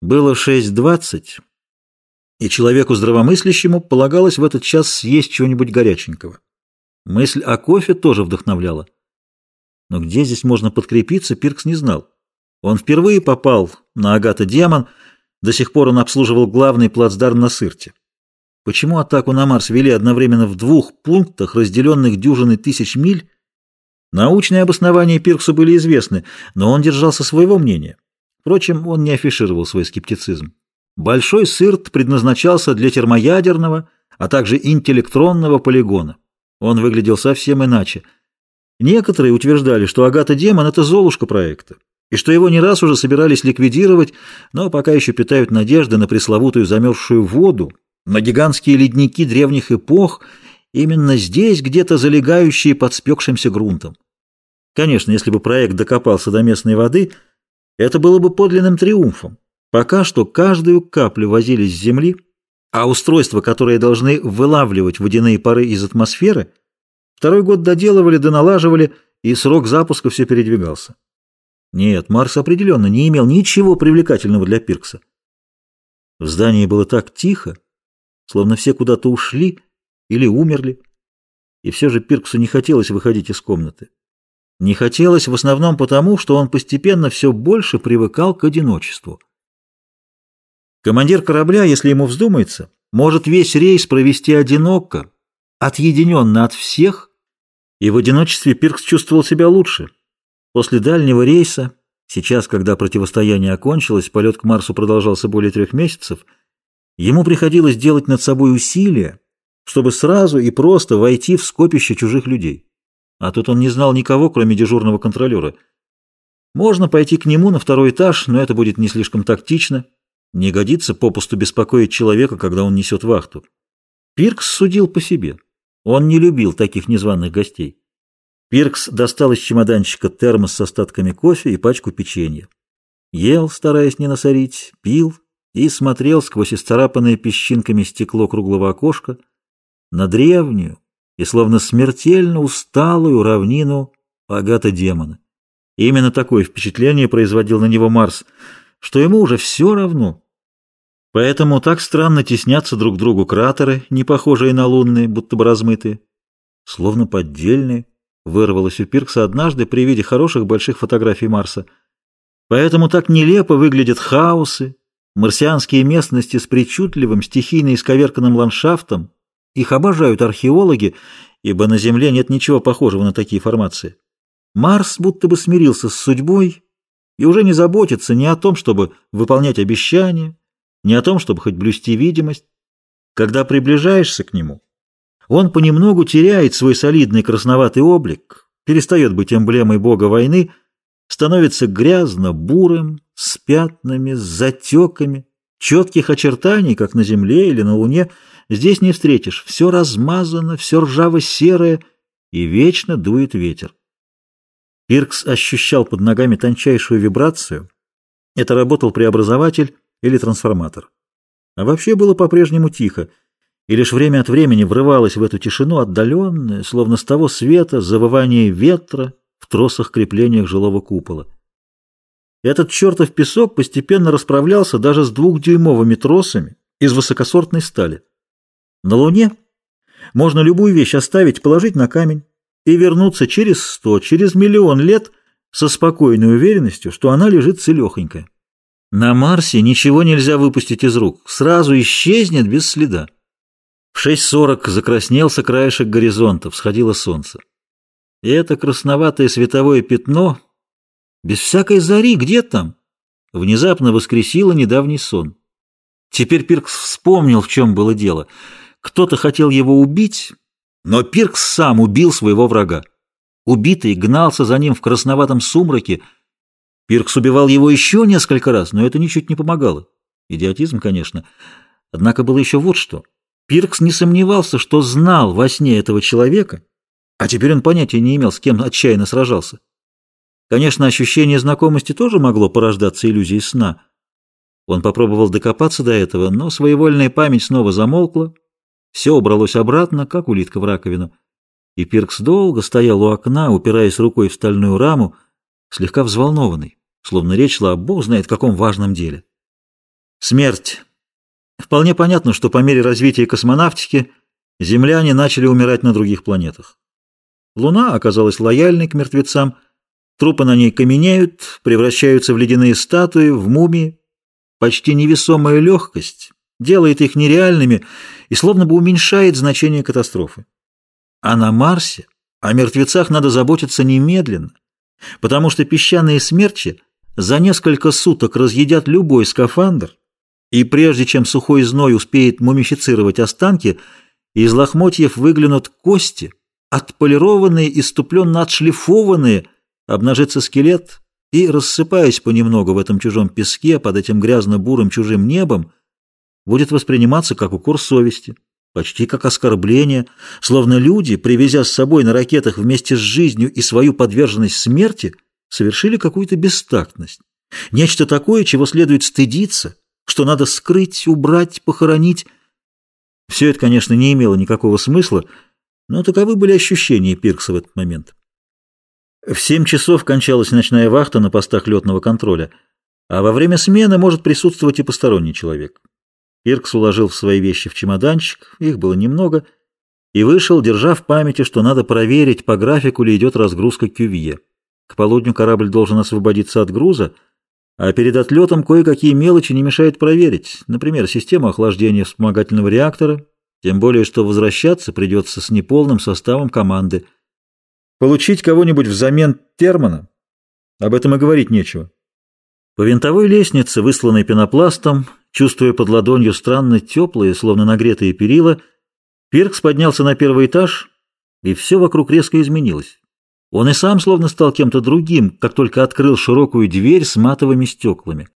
Было 6.20, и человеку здравомыслящему полагалось в этот час съесть чего-нибудь горяченького. Мысль о кофе тоже вдохновляла. Но где здесь можно подкрепиться, Пиркс не знал. Он впервые попал на Агата-Демон, до сих пор он обслуживал главный плацдарм на Сырте. Почему атаку на Марс вели одновременно в двух пунктах, разделенных дюжиной тысяч миль? Научные обоснования Пирксу были известны, но он держался своего мнения. Впрочем, он не афишировал свой скептицизм. Большой Сырт предназначался для термоядерного, а также интеллектронного полигона. Он выглядел совсем иначе. Некоторые утверждали, что Агата-демон — это золушка проекта, и что его не раз уже собирались ликвидировать, но пока еще питают надежды на пресловутую замерзшую воду, на гигантские ледники древних эпох, именно здесь, где-то залегающие под спекшимся грунтом. Конечно, если бы проект докопался до местной воды — это было бы подлинным триумфом. Пока что каждую каплю возили с Земли, а устройства, которые должны вылавливать водяные пары из атмосферы, второй год доделывали, доналаживали, и срок запуска все передвигался. Нет, Марс определенно не имел ничего привлекательного для Пиркса. В здании было так тихо, словно все куда-то ушли или умерли, и все же Пирксу не хотелось выходить из комнаты. Не хотелось в основном потому, что он постепенно все больше привыкал к одиночеству. Командир корабля, если ему вздумается, может весь рейс провести одиноко, отъединенно от всех, и в одиночестве Пиркс чувствовал себя лучше. После дальнего рейса, сейчас, когда противостояние окончилось, полет к Марсу продолжался более трех месяцев, ему приходилось делать над собой усилия, чтобы сразу и просто войти в скопище чужих людей. А тут он не знал никого, кроме дежурного контролера. Можно пойти к нему на второй этаж, но это будет не слишком тактично. Не годится попусту беспокоить человека, когда он несет вахту. Пиркс судил по себе. Он не любил таких незваных гостей. Пиркс достал из чемоданчика термос с остатками кофе и пачку печенья. Ел, стараясь не насорить, пил и смотрел сквозь исцарапанное песчинками стекло круглого окошка на древнюю, и словно смертельно усталую равнину Агата-демона. Именно такое впечатление производил на него Марс, что ему уже все равно. Поэтому так странно теснятся друг к другу кратеры, не похожие на лунные, будто бы размытые, словно поддельные, вырвалось у Пиркса однажды при виде хороших больших фотографий Марса. Поэтому так нелепо выглядят хаосы, марсианские местности с причудливым, стихийно исковерканным ландшафтом, их обожают археологи, ибо на Земле нет ничего похожего на такие формации. Марс будто бы смирился с судьбой и уже не заботится ни о том, чтобы выполнять обещания, ни о том, чтобы хоть блюсти видимость. Когда приближаешься к нему, он понемногу теряет свой солидный красноватый облик, перестает быть эмблемой бога войны, становится грязно-бурым, с пятнами, с затеками, четких очертаний, как на Земле или на Луне – Здесь не встретишь. Все размазано, все ржаво-серое, и вечно дует ветер. Пиркс ощущал под ногами тончайшую вибрацию. Это работал преобразователь или трансформатор. А вообще было по-прежнему тихо, и лишь время от времени врывалось в эту тишину отдаленное, словно с того света, завывание ветра в тросах-креплениях жилого купола. Этот чертов песок постепенно расправлялся даже с двухдюймовыми тросами из высокосортной стали. На Луне можно любую вещь оставить, положить на камень и вернуться через сто, через миллион лет со спокойной уверенностью, что она лежит целехонькая. На Марсе ничего нельзя выпустить из рук, сразу исчезнет без следа. В 6.40 закраснелся краешек горизонта, всходило солнце. И это красноватое световое пятно, без всякой зари, где там? Внезапно воскресило недавний сон. Теперь Пиркс вспомнил, в чем было дело — кто-то хотел его убить, но Пиркс сам убил своего врага. Убитый гнался за ним в красноватом сумраке. Пиркс убивал его еще несколько раз, но это ничуть не помогало. Идиотизм, конечно. Однако было еще вот что. Пиркс не сомневался, что знал во сне этого человека, а теперь он понятия не имел, с кем отчаянно сражался. Конечно, ощущение знакомости тоже могло порождаться иллюзией сна. Он попробовал докопаться до этого, но своевольная память снова замолкла, все убралось обратно, как улитка в раковину, и Пиркс долго стоял у окна, упираясь рукой в стальную раму, слегка взволнованный, словно речь шла о бог знает каком важном деле. Смерть. Вполне понятно, что по мере развития космонавтики земляне начали умирать на других планетах. Луна оказалась лояльной к мертвецам, трупы на ней каменеют, превращаются в ледяные статуи, в мумии. Почти невесомая легкость делает их нереальными и словно бы уменьшает значение катастрофы. А на Марсе о мертвецах надо заботиться немедленно, потому что песчаные смерчи за несколько суток разъедят любой скафандр, и прежде чем сухой зной успеет мумифицировать останки, из лохмотьев выглянут кости, отполированные, иступленно отшлифованные, обнажится скелет, и, рассыпаясь понемногу в этом чужом песке, под этим грязно-бурым чужим небом, будет восприниматься как укор совести, почти как оскорбление, словно люди, привезя с собой на ракетах вместе с жизнью и свою подверженность смерти, совершили какую-то бестактность. Нечто такое, чего следует стыдиться, что надо скрыть, убрать, похоронить. Все это, конечно, не имело никакого смысла, но таковы были ощущения Пиркса в этот момент. В семь часов кончалась ночная вахта на постах летного контроля, а во время смены может присутствовать и посторонний человек. Пиркс уложил свои вещи в чемоданчик, их было немного, и вышел, держа в памяти, что надо проверить, по графику ли идет разгрузка кювье. К полудню корабль должен освободиться от груза, а перед отлетом кое-какие мелочи не мешает проверить, например, систему охлаждения вспомогательного реактора, тем более, что возвращаться придется с неполным составом команды. Получить кого-нибудь взамен Термана? Об этом и говорить нечего. По винтовой лестнице, высланной пенопластом, чувствуя под ладонью странно теплые, словно нагретые перила, Пиркс поднялся на первый этаж, и все вокруг резко изменилось. Он и сам словно стал кем-то другим, как только открыл широкую дверь с матовыми стеклами.